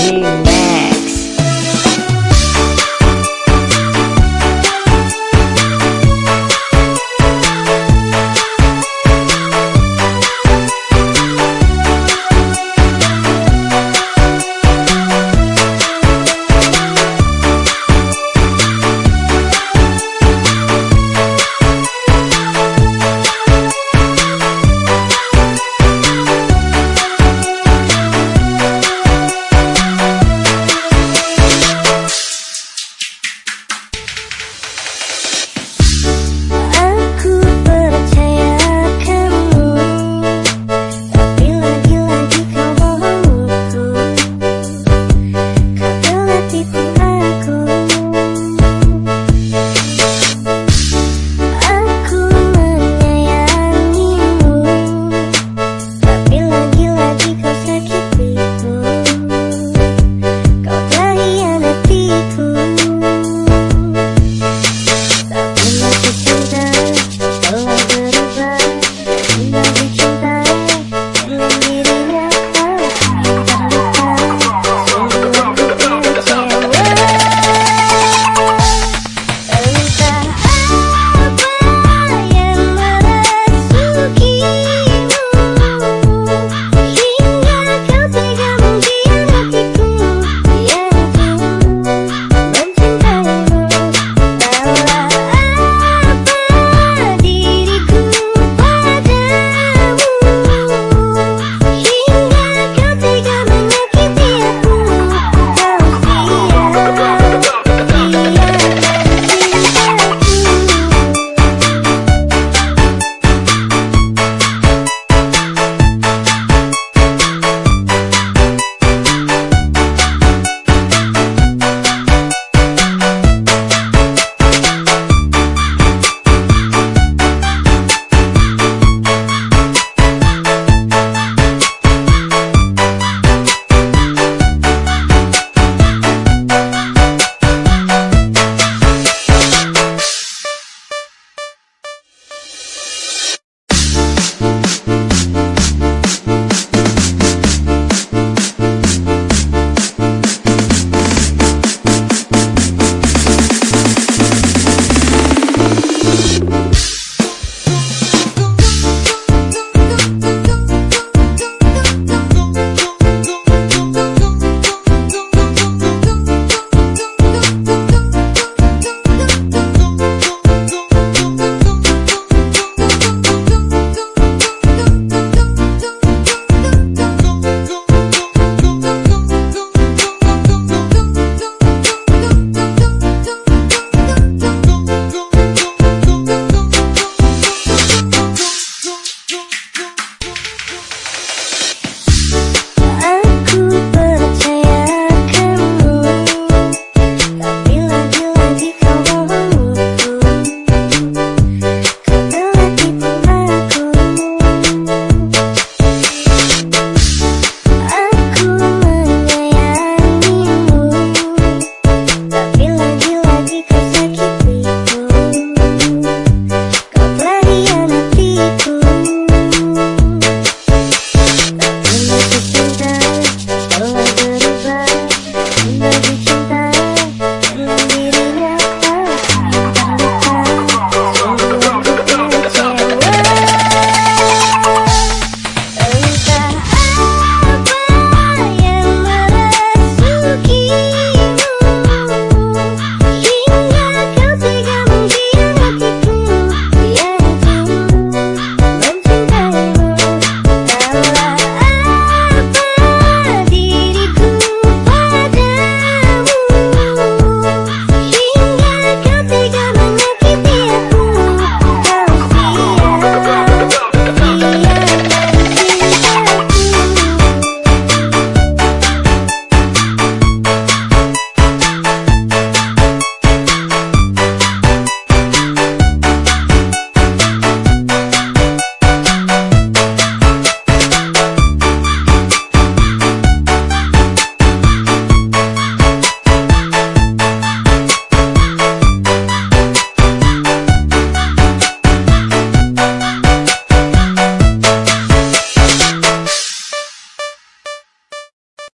You.